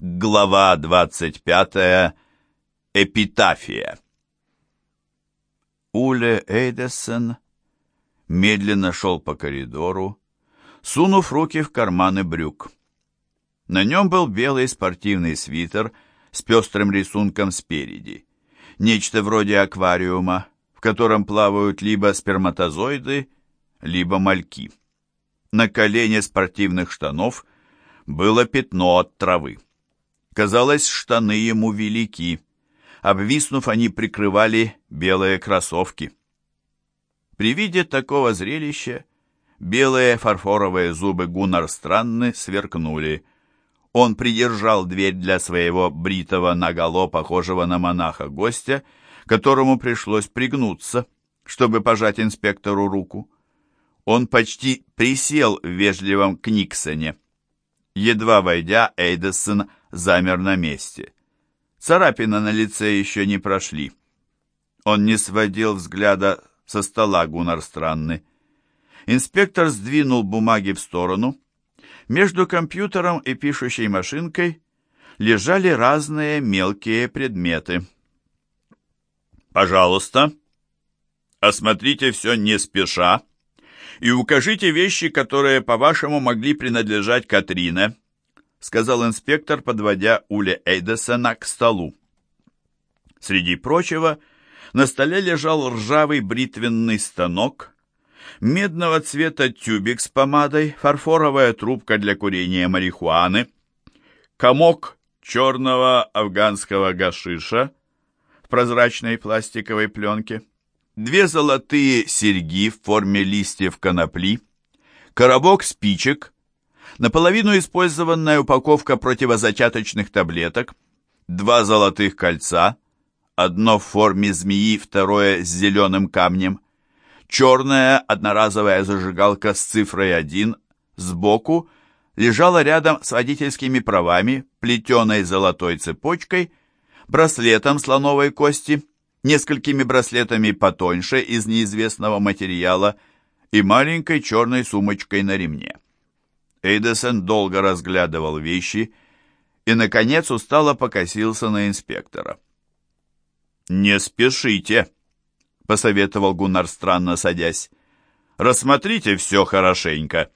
Глава 25. Эпитафия. Уле Эйдессен медленно шел по коридору, сунув руки в карманы брюк. На нем был белый спортивный свитер с пестрым рисунком спереди, нечто вроде аквариума, в котором плавают либо сперматозоиды, либо мальки. На колене спортивных штанов было пятно от травы. Казалось, штаны ему велики. Обвиснув, они прикрывали белые кроссовки. При виде такого зрелища белые фарфоровые зубы Гуннар Странны сверкнули. Он придержал дверь для своего бритого наголо, похожего на монаха гостя, которому пришлось пригнуться, чтобы пожать инспектору руку. Он почти присел в вежливом Книксоне. Едва войдя, Эйдесон замер на месте. Царапины на лице еще не прошли. Он не сводил взгляда со стола Гуннар Странны. Инспектор сдвинул бумаги в сторону. Между компьютером и пишущей машинкой лежали разные мелкие предметы. «Пожалуйста, осмотрите все не спеша и укажите вещи, которые, по-вашему, могли принадлежать Катрине», сказал инспектор, подводя Уле Эйдесона к столу. Среди прочего, на столе лежал ржавый бритвенный станок, медного цвета тюбик с помадой, фарфоровая трубка для курения марихуаны, комок черного афганского гашиша в прозрачной пластиковой пленке, две золотые серьги в форме листьев конопли, коробок спичек, наполовину использованная упаковка противозачаточных таблеток, два золотых кольца, одно в форме змеи, второе с зеленым камнем, черная одноразовая зажигалка с цифрой 1 сбоку лежала рядом с водительскими правами, плетеной золотой цепочкой, браслетом слоновой кости, несколькими браслетами потоньше из неизвестного материала и маленькой черной сумочкой на ремне. Эйдесон долго разглядывал вещи и, наконец, устало покосился на инспектора. «Не спешите», — посоветовал Гуннар странно садясь. «Рассмотрите все хорошенько».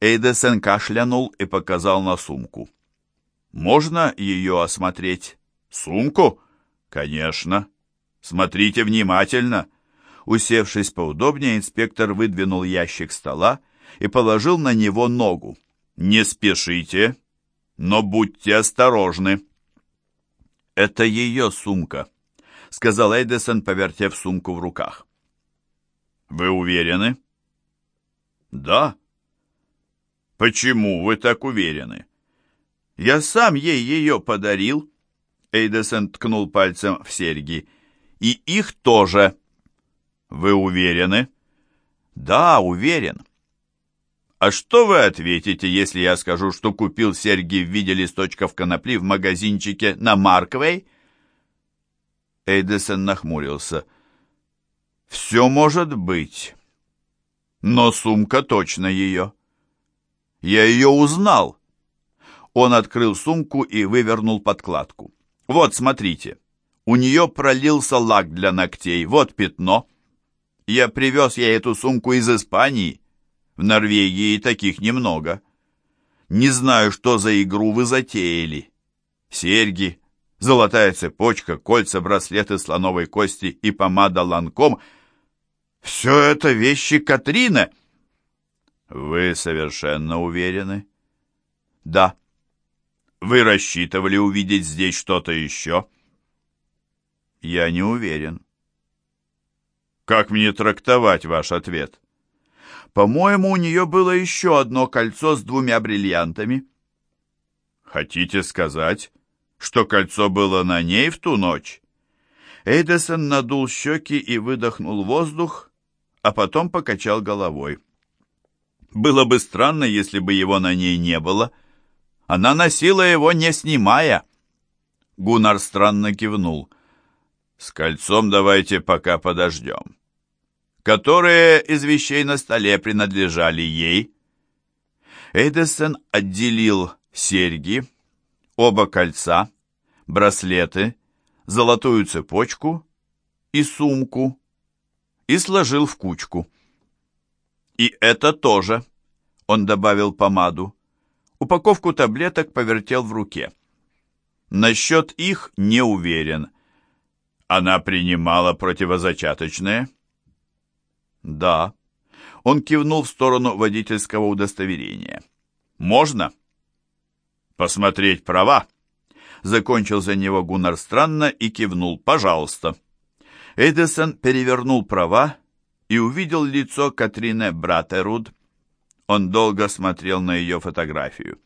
Эйдесон кашлянул и показал на сумку. «Можно ее осмотреть?» «Сумку?» «Конечно. Смотрите внимательно». Усевшись поудобнее, инспектор выдвинул ящик стола и положил на него ногу. «Не спешите, но будьте осторожны». «Это ее сумка», — сказал Эйдесон, повертев сумку в руках. «Вы уверены?» «Да». «Почему вы так уверены?» «Я сам ей ее подарил», — Эйдесон ткнул пальцем в серьги. «И их тоже». «Вы уверены?» «Да, уверен». А что вы ответите, если я скажу, что купил серьги в виде листочков конопли в магазинчике на Марквей? Эйдесон нахмурился. Все может быть, но сумка точно ее. Я ее узнал. Он открыл сумку и вывернул подкладку. Вот, смотрите, у нее пролился лак для ногтей, вот пятно. Я привез ей эту сумку из Испании. В Норвегии таких немного. Не знаю, что за игру вы затеяли. Серьги, золотая цепочка, кольца, браслеты слоновой кости и помада ланком — все это вещи Катрины. Вы совершенно уверены? Да. Вы рассчитывали увидеть здесь что-то еще? Я не уверен. Как мне трактовать ваш ответ? По-моему, у нее было еще одно кольцо с двумя бриллиантами. Хотите сказать, что кольцо было на ней в ту ночь? Эйдесон надул щеки и выдохнул воздух, а потом покачал головой. Было бы странно, если бы его на ней не было. Она носила его, не снимая. Гуннар странно кивнул. «С кольцом давайте пока подождем которые из вещей на столе принадлежали ей. Эйдесон отделил серьги, оба кольца, браслеты, золотую цепочку и сумку и сложил в кучку. «И это тоже», — он добавил помаду. Упаковку таблеток повертел в руке. Насчет их не уверен. Она принимала противозачаточные? Да. Он кивнул в сторону водительского удостоверения. Можно? Посмотреть права? Закончил за него Гуннар странно и кивнул. Пожалуйста. Эдисон перевернул права и увидел лицо Катрины Братеруд. Он долго смотрел на ее фотографию.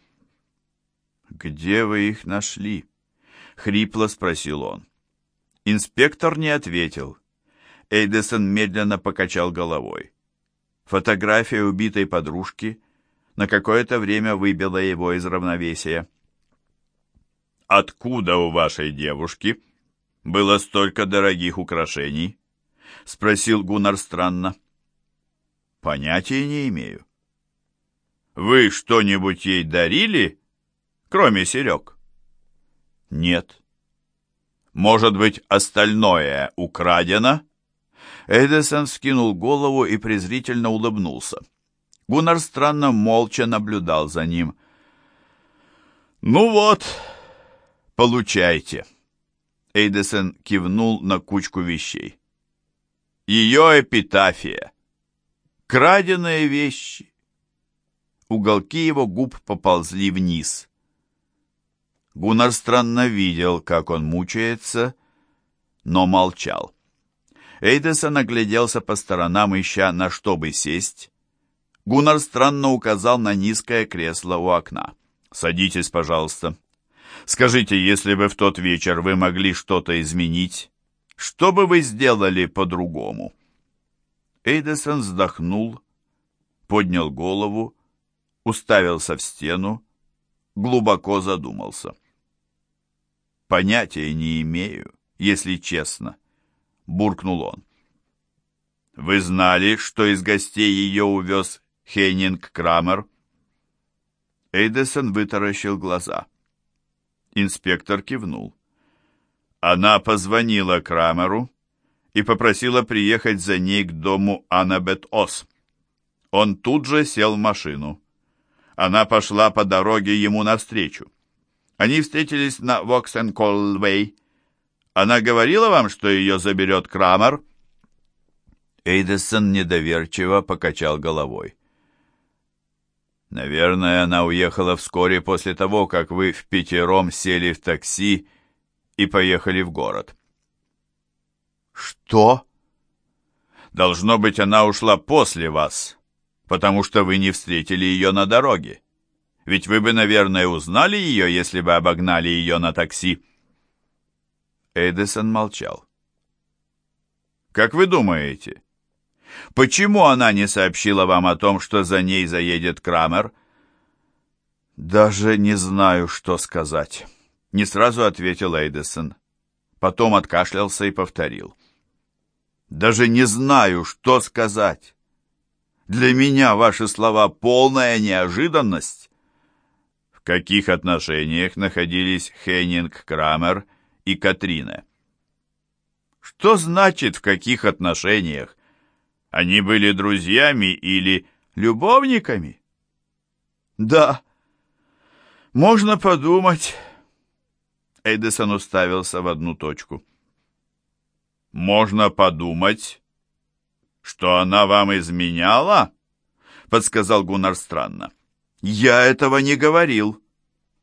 «Где вы их нашли?» — хрипло спросил он. Инспектор не ответил. Эйдесон медленно покачал головой. Фотография убитой подружки на какое-то время выбила его из равновесия. «Откуда у вашей девушки было столько дорогих украшений?» — спросил Гуннар странно. «Понятия не имею». «Вы что-нибудь ей дарили, кроме серег?» «Нет». «Может быть, остальное украдено?» Эдисон скинул голову и презрительно улыбнулся. Гуннар странно молча наблюдал за ним. «Ну вот, получайте». Эйдесон кивнул на кучку вещей. «Ее эпитафия. Краденые вещи». Уголки его губ поползли вниз. Гуннар странно видел, как он мучается, но молчал. Эйдесон огляделся по сторонам, ища на что бы сесть. Гуннар странно указал на низкое кресло у окна. «Садитесь, пожалуйста. Скажите, если бы в тот вечер вы могли что-то изменить, что бы вы сделали по-другому?» Эйдесон вздохнул, поднял голову, уставился в стену, глубоко задумался. «Понятия не имею, если честно», — буркнул он. «Вы знали, что из гостей ее увез Хейнинг Крамер?» Эйдесон вытаращил глаза. Инспектор кивнул. Она позвонила Крамеру и попросила приехать за ней к дому Аннабет Ос. Он тут же сел в машину. Она пошла по дороге ему навстречу. Они встретились на Воксен-Колвей. Она говорила вам, что ее заберет Крамер?» Эйдесон недоверчиво покачал головой. «Наверное, она уехала вскоре после того, как вы в пятером сели в такси и поехали в город». «Что?» «Должно быть, она ушла после вас, потому что вы не встретили ее на дороге. Ведь вы бы, наверное, узнали ее, если бы обогнали ее на такси». Эдисон молчал. «Как вы думаете, почему она не сообщила вам о том, что за ней заедет Крамер?» «Даже не знаю, что сказать», — не сразу ответил Эйдесон. Потом откашлялся и повторил. «Даже не знаю, что сказать. Для меня ваши слова полная неожиданность». В каких отношениях находились Хеннинг Крамер и Катрина? Что значит «в каких отношениях»? Они были друзьями или любовниками? Да, можно подумать. Эдисон уставился в одну точку. «Можно подумать, что она вам изменяла?» — подсказал Гуннар странно. «Я этого не говорил.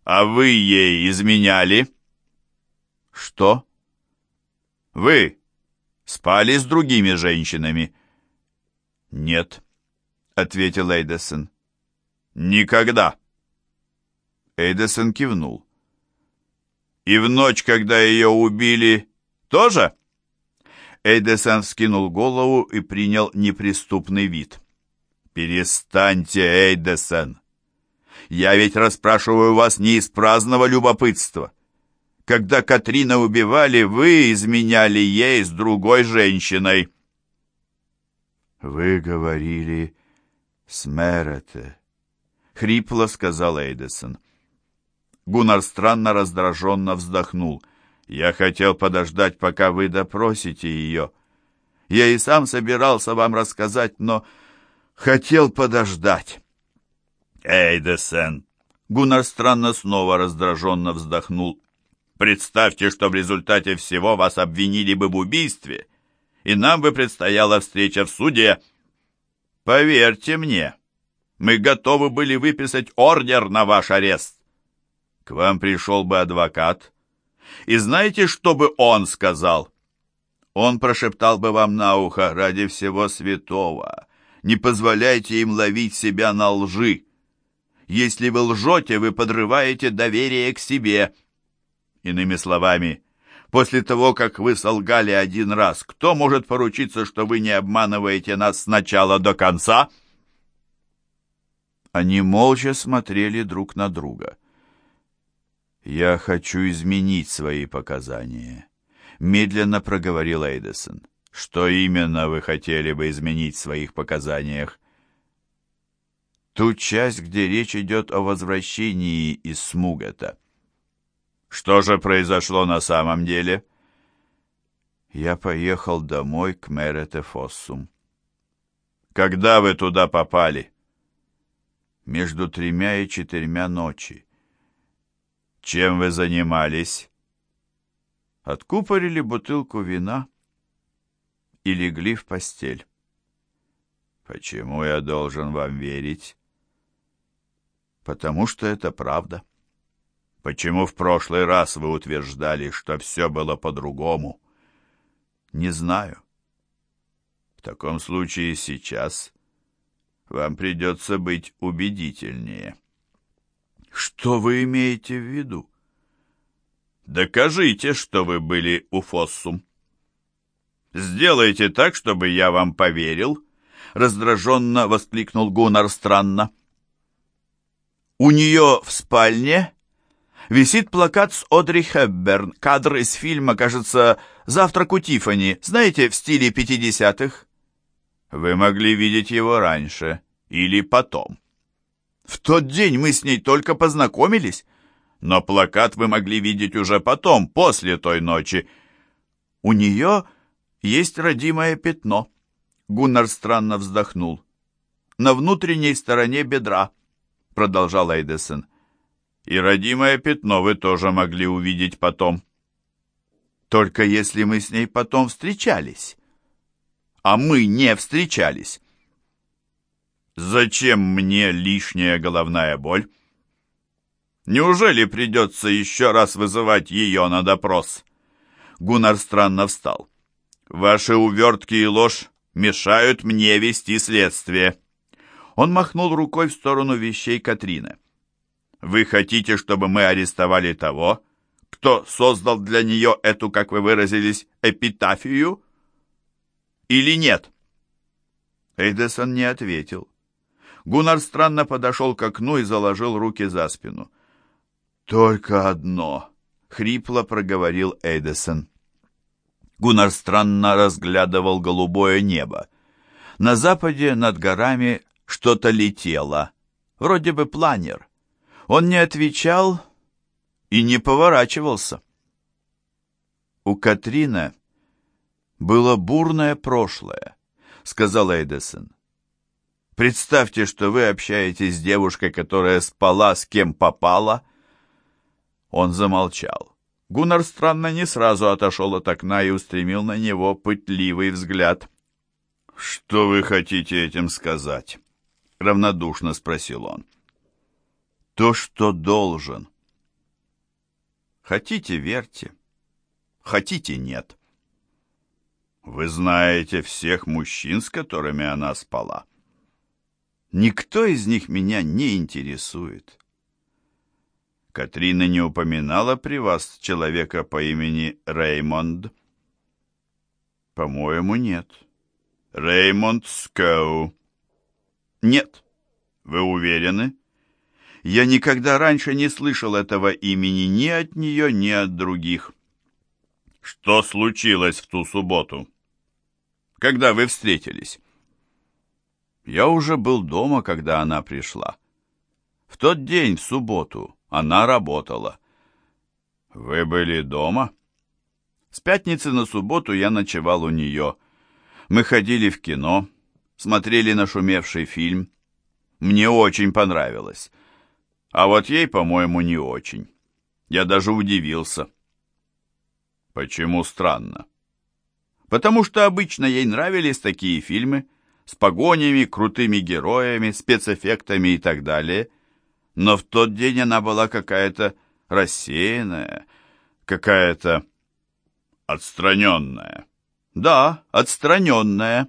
А вы ей изменяли?» «Что?» «Вы спали с другими женщинами?» «Нет», — ответил Эйдесон. «Никогда». Эйдесон кивнул. «И в ночь, когда ее убили, тоже?» Эйдесон вскинул голову и принял неприступный вид. «Перестаньте, Эйдесон! Я ведь расспрашиваю вас не из праздного любопытства. Когда Катрина убивали, вы изменяли ей с другой женщиной». «Вы говорили с Мерете», — хрипло сказал Эйдесон. Гуннар странно раздраженно вздохнул. «Я хотел подождать, пока вы допросите ее. Я и сам собирался вам рассказать, но хотел подождать». «Эйдесен!» Гуннар странно снова раздраженно вздохнул. «Представьте, что в результате всего вас обвинили бы в убийстве, и нам бы предстояла встреча в суде. Поверьте мне, мы готовы были выписать ордер на ваш арест. К вам пришел бы адвокат, и знаете, что бы он сказал?» Он прошептал бы вам на ухо ради всего святого. Не позволяйте им ловить себя на лжи. Если вы лжете, вы подрываете доверие к себе. Иными словами, после того, как вы солгали один раз, кто может поручиться, что вы не обманываете нас с начала до конца?» Они молча смотрели друг на друга. «Я хочу изменить свои показания», — медленно проговорил Эйдесон. «Что именно вы хотели бы изменить в своих показаниях?» ту часть, где речь идет о возвращении из Смугета. Что же произошло на самом деле? Я поехал домой к Мерете Фоссум. Когда вы туда попали? Между тремя и четырьмя ночи. Чем вы занимались? Откупорили бутылку вина и легли в постель. Почему я должен вам верить? потому что это правда. Почему в прошлый раз вы утверждали, что все было по-другому? Не знаю. В таком случае сейчас вам придется быть убедительнее. Что вы имеете в виду? Докажите, что вы были у Фоссум. Сделайте так, чтобы я вам поверил, раздраженно воскликнул Гуннар странно. У нее в спальне висит плакат с Одри Хепберн, кадр из фильма, кажется, «Завтрак у Тиффани», знаете, в стиле 50-х? Вы могли видеть его раньше или потом. В тот день мы с ней только познакомились, но плакат вы могли видеть уже потом, после той ночи. У нее есть родимое пятно. Гуннар странно вздохнул. На внутренней стороне бедра продолжал Эйдесон. «И родимое пятно вы тоже могли увидеть потом». «Только если мы с ней потом встречались». «А мы не встречались». «Зачем мне лишняя головная боль?» «Неужели придется еще раз вызывать ее на допрос?» Гуннар странно встал. «Ваши увертки и ложь мешают мне вести следствие». Он махнул рукой в сторону вещей Катрины. «Вы хотите, чтобы мы арестовали того, кто создал для нее эту, как вы выразились, эпитафию? Или нет?» Эйдесон не ответил. Гуннар странно подошел к окну и заложил руки за спину. «Только одно!» — хрипло проговорил Эйдесон. Гуннар странно разглядывал голубое небо. На западе над горами что-то летело, вроде бы планер. Он не отвечал и не поворачивался. У Катрина было бурное прошлое, сказал Эйдесон. Представьте, что вы общаетесь с девушкой, которая спала с кем попала. Он замолчал. Гуннар странно не сразу отошел от окна и устремил на него пытливый взгляд. «Что вы хотите этим сказать?» — равнодушно спросил он. «То, что должен. Хотите — верьте, хотите — нет. Вы знаете всех мужчин, с которыми она спала. Никто из них меня не интересует». Катрина не упоминала при вас человека по имени Реймонд? По-моему, нет. Реймонд Скоу. Нет. Вы уверены? Я никогда раньше не слышал этого имени ни от нее, ни от других. Что случилось в ту субботу? Когда вы встретились? Я уже был дома, когда она пришла. В тот день, в субботу, Она работала. Вы были дома? С пятницы на субботу я ночевал у нее. Мы ходили в кино, смотрели нашумевший фильм. Мне очень понравилось. А вот ей, по-моему, не очень. Я даже удивился. Почему странно? Потому что обычно ей нравились такие фильмы с погонями, крутыми героями, спецэффектами и так далее. Но в тот день она была какая-то рассеянная, какая-то отстраненная. Да, отстраненная.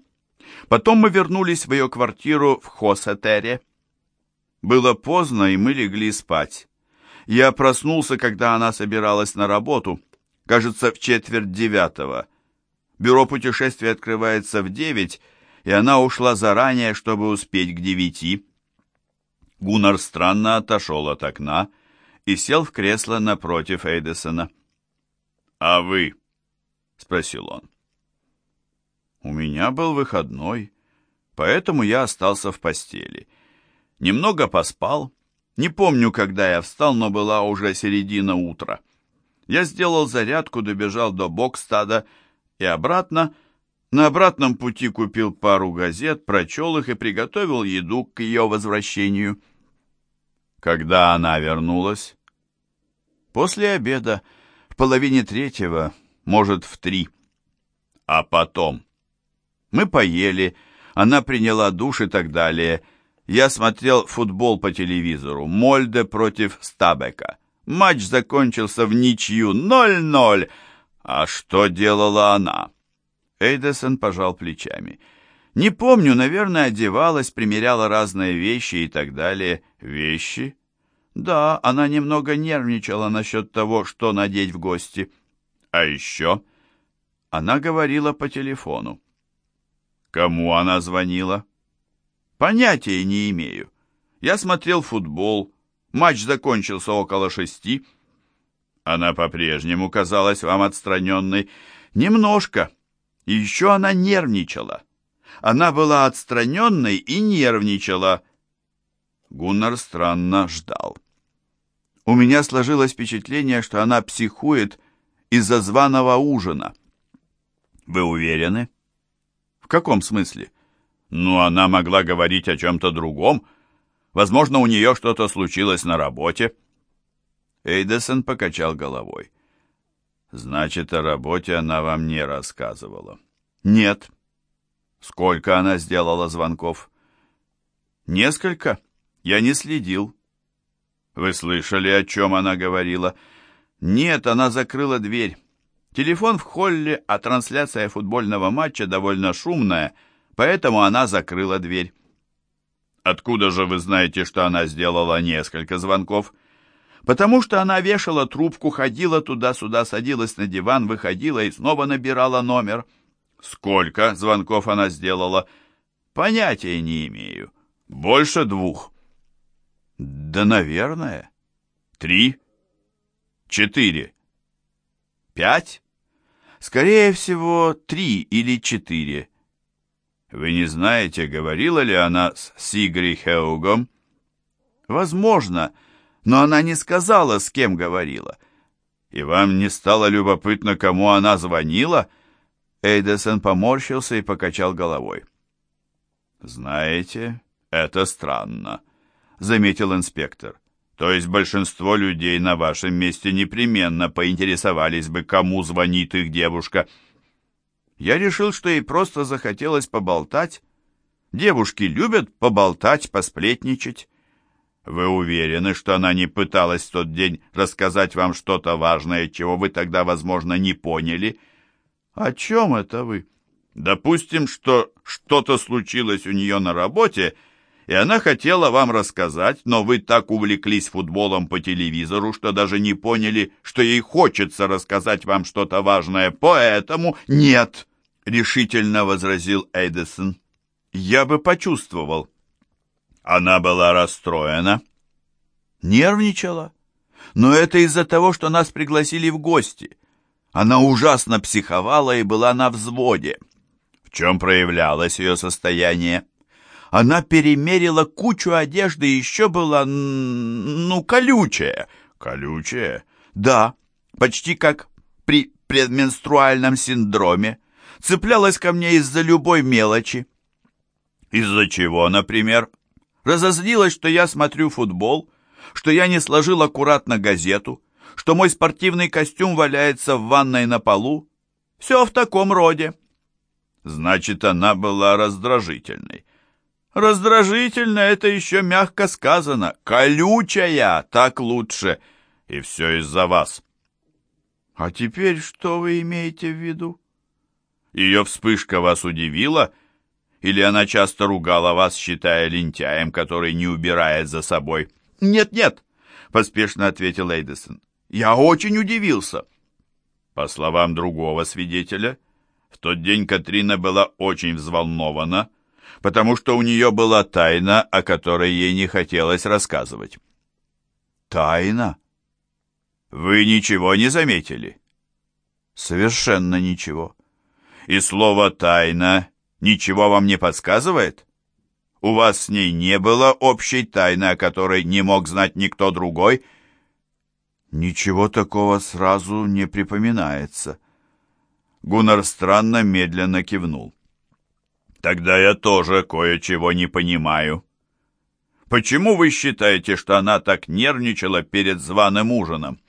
Потом мы вернулись в ее квартиру в Хосетере. Было поздно, и мы легли спать. Я проснулся, когда она собиралась на работу, кажется, в четверть девятого. Бюро путешествий открывается в девять, и она ушла заранее, чтобы успеть к девяти. Гуннар странно отошел от окна и сел в кресло напротив Эйдесона. «А вы?» — спросил он. «У меня был выходной, поэтому я остался в постели. Немного поспал, не помню, когда я встал, но была уже середина утра. Я сделал зарядку, добежал до Бокстада и обратно. На обратном пути купил пару газет, прочел их и приготовил еду к ее возвращению. Когда она вернулась? После обеда, в половине третьего, может, в три. А потом? Мы поели, она приняла душ и так далее — я смотрел футбол по телевизору. Мольде против Стабека. Матч закончился в ничью 0-0. А что делала она? Эйдесон пожал плечами. Не помню, наверное, одевалась, примеряла разные вещи и так далее. Вещи? Да, она немного нервничала насчет того, что надеть в гости. А еще? Она говорила по телефону. Кому она звонила? Понятия не имею. Я смотрел футбол. Матч закончился около шести. Она по-прежнему казалась вам отстраненной. Немножко. И еще она нервничала. Она была отстраненной и нервничала. Гуннар странно ждал. У меня сложилось впечатление, что она психует из-за званого ужина. Вы уверены? В каком смысле? Ну, она могла говорить о чем-то другом. Возможно, у нее что-то случилось на работе. Эйдесон покачал головой. Значит, о работе она вам не рассказывала? Нет. Сколько она сделала звонков? Несколько. Я не следил. Вы слышали, о чем она говорила? Нет, она закрыла дверь. Телефон в холле, а трансляция футбольного матча довольно шумная — поэтому она закрыла дверь. «Откуда же вы знаете, что она сделала несколько звонков?» «Потому что она вешала трубку, ходила туда-сюда, садилась на диван, выходила и снова набирала номер». «Сколько звонков она сделала?» «Понятия не имею. Больше двух». «Да, наверное. Три? Четыре? Пять?» «Скорее всего, три или четыре». Вы не знаете, говорила ли она с Сигри Хеугом? Возможно, но она не сказала, с кем говорила. И вам не стало любопытно, кому она звонила? Эйдесон поморщился и покачал головой. Знаете, это странно, заметил инспектор. То есть большинство людей на вашем месте непременно поинтересовались бы, кому звонит их девушка. Я решил, что ей просто захотелось поболтать. Девушки любят поболтать, посплетничать. Вы уверены, что она не пыталась в тот день рассказать вам что-то важное, чего вы тогда, возможно, не поняли? О чем это вы? Допустим, что что-то случилось у нее на работе, и она хотела вам рассказать, но вы так увлеклись футболом по телевизору, что даже не поняли, что ей хочется рассказать вам что-то важное, поэтому нет решительно возразил Эйдесон. Я бы почувствовал. Она была расстроена. Нервничала. Но это из-за того, что нас пригласили в гости. Она ужасно психовала и была на взводе. В чем проявлялось ее состояние? Она перемерила кучу одежды и еще была, ну, колючая. Колючая? Да, почти как при предменструальном синдроме. Цеплялась ко мне из-за любой мелочи. Из-за чего, например? Разозлилась, что я смотрю футбол, что я не сложил аккуратно газету, что мой спортивный костюм валяется в ванной на полу. Все в таком роде. Значит, она была раздражительной. Раздражительно это еще мягко сказано. Колючая, так лучше. И все из-за вас. А теперь что вы имеете в виду? Ее вспышка вас удивила? Или она часто ругала вас, считая лентяем, который не убирает за собой? Нет-нет, поспешно ответил Эйдесон. Я очень удивился. По словам другого свидетеля, в тот день Катрина была очень взволнована, потому что у нее была тайна, о которой ей не хотелось рассказывать. «Тайна? Вы ничего не заметили?» «Совершенно ничего. И слово «тайна» ничего вам не подсказывает? У вас с ней не было общей тайны, о которой не мог знать никто другой?» «Ничего такого сразу не припоминается». Гуннар странно медленно кивнул. Тогда я тоже кое-чего не понимаю. Почему вы считаете, что она так нервничала перед званым ужином?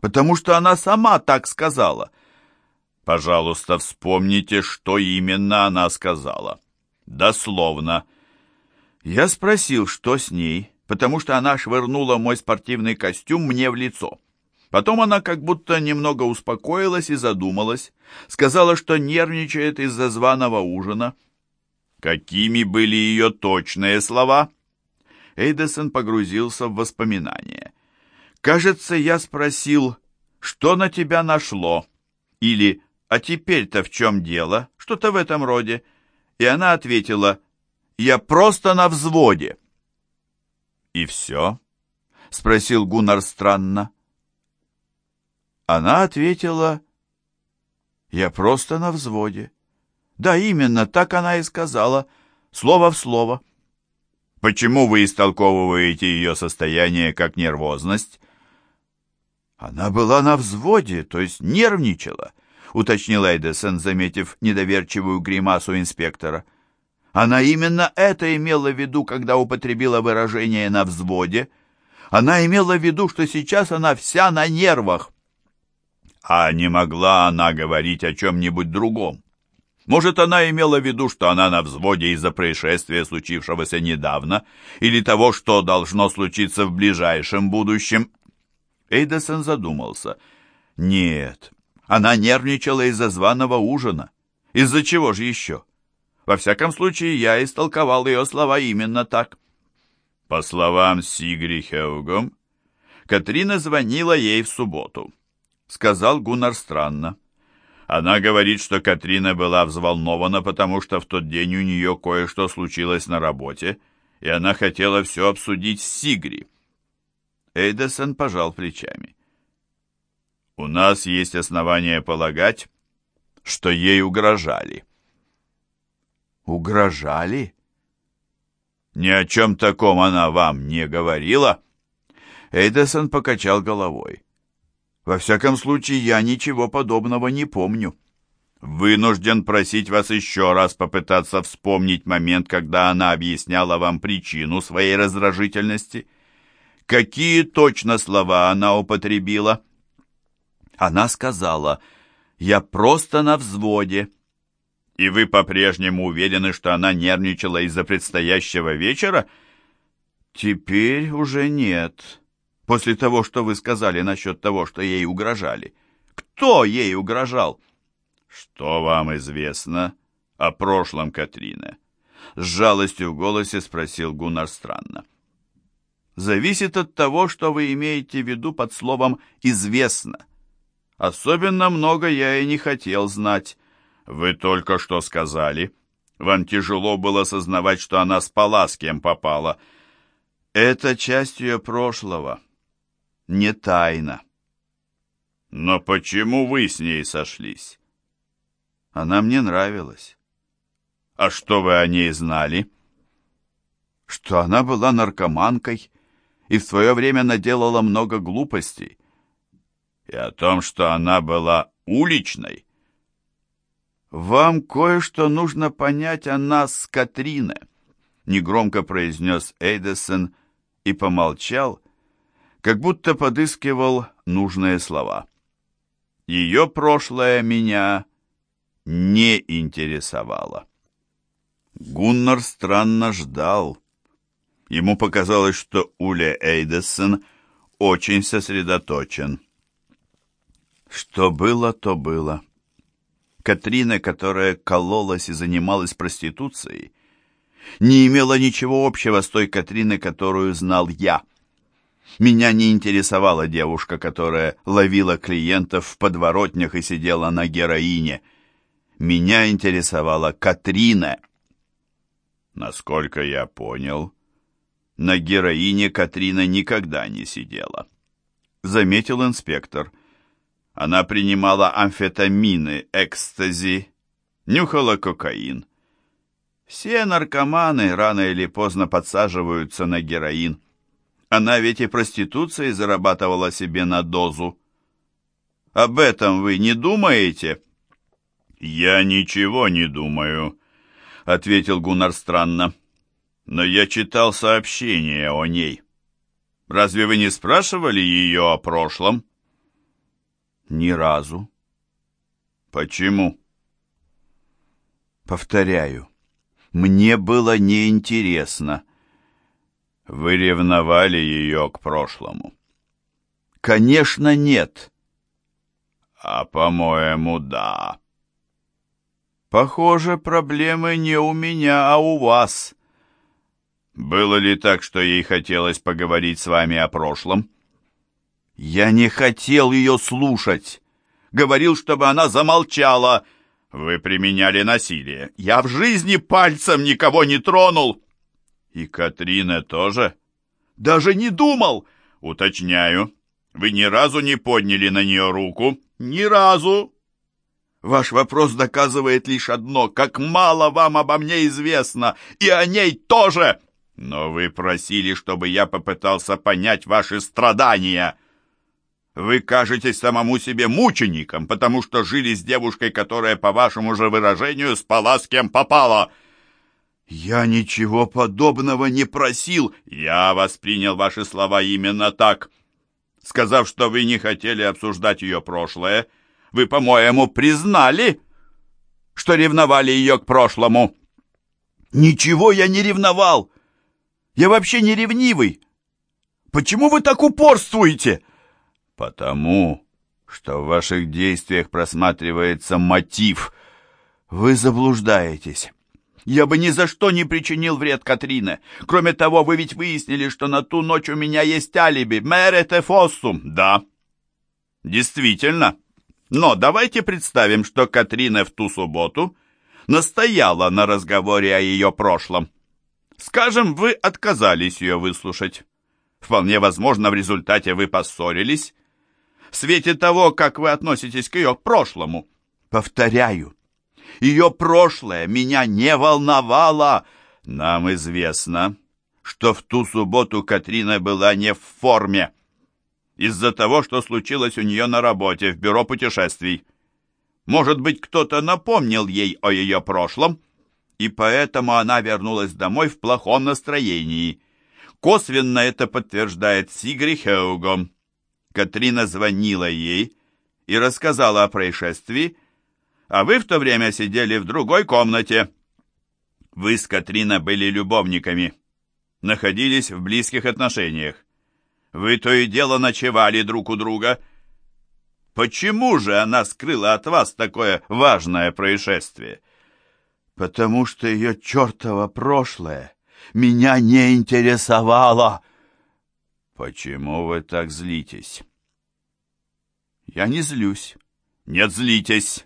Потому что она сама так сказала. Пожалуйста, вспомните, что именно она сказала. Дословно. Я спросил, что с ней, потому что она швырнула мой спортивный костюм мне в лицо. Потом она как будто немного успокоилась и задумалась, сказала, что нервничает из-за званого ужина. Какими были ее точные слова? Эйдесон погрузился в воспоминания. «Кажется, я спросил, что на тебя нашло?» Или «А теперь-то в чем дело?» Что-то в этом роде. И она ответила «Я просто на взводе». «И все?» — спросил Гуннар странно. Она ответила «Я просто на взводе». Да, именно, так она и сказала, слово в слово. Почему вы истолковываете ее состояние как нервозность? Она была на взводе, то есть нервничала, уточнил Эйдесон, заметив недоверчивую гримасу инспектора. Она именно это имела в виду, когда употребила выражение «на взводе». Она имела в виду, что сейчас она вся на нервах. А не могла она говорить о чем-нибудь другом? Может, она имела в виду, что она на взводе из-за происшествия, случившегося недавно, или того, что должно случиться в ближайшем будущем? Эйдесон задумался. Нет, она нервничала из-за званого ужина. Из-за чего же еще? Во всяком случае, я истолковал ее слова именно так. По словам Сигри Хеугом, Катрина звонила ей в субботу. Сказал Гуннар странно. Она говорит, что Катрина была взволнована, потому что в тот день у нее кое-что случилось на работе, и она хотела все обсудить с Сигри. Эйдесон пожал плечами. «У нас есть основания полагать, что ей угрожали». «Угрожали?» «Ни о чем таком она вам не говорила?» Эйдесон покачал головой. Во всяком случае, я ничего подобного не помню. Вынужден просить вас еще раз попытаться вспомнить момент, когда она объясняла вам причину своей раздражительности. Какие точно слова она употребила? Она сказала, «Я просто на взводе». И вы по-прежнему уверены, что она нервничала из-за предстоящего вечера? Теперь уже нет после того, что вы сказали насчет того, что ей угрожали? Кто ей угрожал? Что вам известно о прошлом Катрины? С жалостью в голосе спросил Гуннар странно. Зависит от того, что вы имеете в виду под словом «известно». Особенно много я и не хотел знать. Вы только что сказали. Вам тяжело было сознавать, что она спала с кем попала. Это часть ее прошлого не тайна. Но почему вы с ней сошлись? Она мне нравилась. А что вы о ней знали? что она была наркоманкой и в свое время наделала много глупостей. И о том, что она была уличной. «Вам кое-что нужно понять о нас, Катрине», — негромко произнес Эйдесон и помолчал, как будто подыскивал нужные слова. Ее прошлое меня не интересовало. Гуннар странно ждал. Ему показалось, что Уля Эйдесон очень сосредоточен. Что было, то было. Катрина, которая кололась и занималась проституцией, не имела ничего общего с той Катриной, которую знал я. Меня не интересовала девушка, которая ловила клиентов в подворотнях и сидела на героине. Меня интересовала Катрина. Насколько я понял, на героине Катрина никогда не сидела. Заметил инспектор. Она принимала амфетамины, экстази, нюхала кокаин. Все наркоманы рано или поздно подсаживаются на героин. Она ведь и проституцией зарабатывала себе на дозу. Об этом вы не думаете? Я ничего не думаю, ответил Гуннар странно. Но я читал сообщение о ней. Разве вы не спрашивали ее о прошлом? Ни разу. Почему? Повторяю, мне было неинтересно. Вы ревновали ее к прошлому? Конечно, нет. А, по-моему, да. Похоже, проблемы не у меня, а у вас. Было ли так, что ей хотелось поговорить с вами о прошлом? Я не хотел ее слушать. Говорил, чтобы она замолчала. Вы применяли насилие. Я в жизни пальцем никого не тронул. И Катрина тоже? Даже не думал. Уточняю. Вы ни разу не подняли на нее руку? Ни разу. Ваш вопрос доказывает лишь одно, как мало вам обо мне известно, и о ней тоже. Но вы просили, чтобы я попытался понять ваши страдания. Вы кажетесь самому себе мучеником, потому что жили с девушкой, которая, по вашему же выражению, спала с кем попала. Я ничего подобного не просил. Я воспринял ваши слова именно так. Сказав, что вы не хотели обсуждать ее прошлое, — вы, по-моему, признали, что ревновали ее к прошлому. Ничего я не ревновал. Я вообще не ревнивый. Почему вы так упорствуете? Потому что в ваших действиях просматривается мотив. Вы заблуждаетесь. Я бы ни за что не причинил вред Катрине. Кроме того, вы ведь выяснили, что на ту ночь у меня есть алиби. Мерете фоссум. Да. Действительно. Но давайте представим, что Катрина в ту субботу настояла на разговоре о ее прошлом. Скажем, вы отказались ее выслушать. Вполне возможно, в результате вы поссорились. В свете того, как вы относитесь к ее прошлому. Повторяю, ее прошлое меня не волновало. Нам известно, что в ту субботу Катрина была не в форме из-за того, что случилось у нее на работе в бюро путешествий. Может быть, кто-то напомнил ей о ее прошлом, и поэтому она вернулась домой в плохом настроении. Косвенно это подтверждает Сигри Хеуго. Катрина звонила ей и рассказала о происшествии, а вы в то время сидели в другой комнате. Вы с Катрина были любовниками, находились в близких отношениях. Вы то и дело ночевали друг у друга. Почему же она скрыла от вас такое важное происшествие? Потому что ее чертово прошлое меня не интересовало. Почему вы так злитесь? Я не злюсь. Нет, злитесь.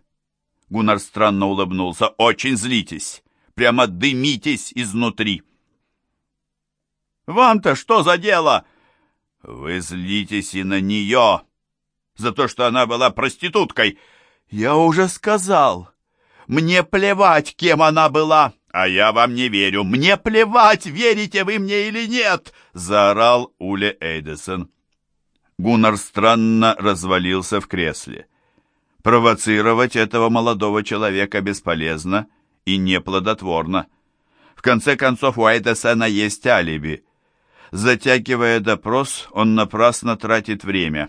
Гуннар странно улыбнулся. Очень злитесь. Прямо дымитесь изнутри. Вам-то что за дело? — вы злитесь и на нее, за то, что она была проституткой. Я уже сказал, мне плевать, кем она была. «А я вам не верю! Мне плевать, верите вы мне или нет!» — заорал Уле Эйдесон. Гуннар странно развалился в кресле. Провоцировать этого молодого человека бесполезно и неплодотворно. В конце концов, у Эйдесона есть алиби. Затягивая допрос, он напрасно тратит время.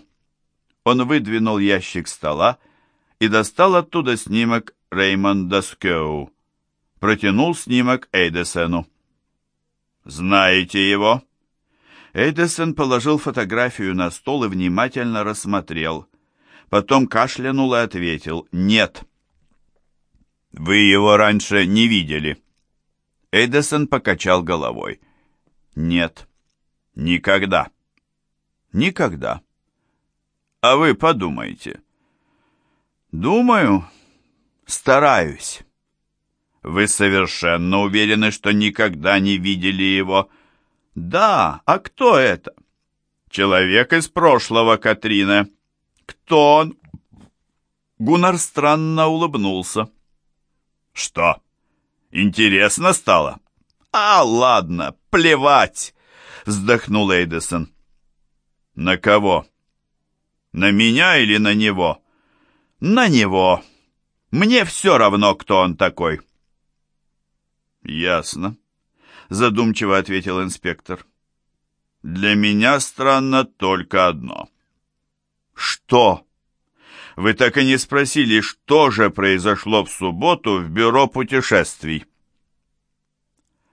Он выдвинул ящик стола и достал оттуда снимок Реймонда Скеу протянул снимок Эйдесену. «Знаете его?» Эйдесен положил фотографию на стол и внимательно рассмотрел. Потом кашлянул и ответил «Нет». «Вы его раньше не видели?» Эйдесон покачал головой. «Нет, никогда». «Никогда». «А вы подумайте». «Думаю, стараюсь». Вы совершенно уверены, что никогда не видели его? Да, а кто это? Человек из прошлого, Катрина. Кто он? Гуннар странно улыбнулся. Что? Интересно стало? А, ладно, плевать, вздохнул Эйдесон. На кого? На меня или на него? На него. Мне все равно, кто он такой. «Ясно», — задумчиво ответил инспектор. «Для меня странно только одно». «Что?» «Вы так и не спросили, что же произошло в субботу в бюро путешествий?»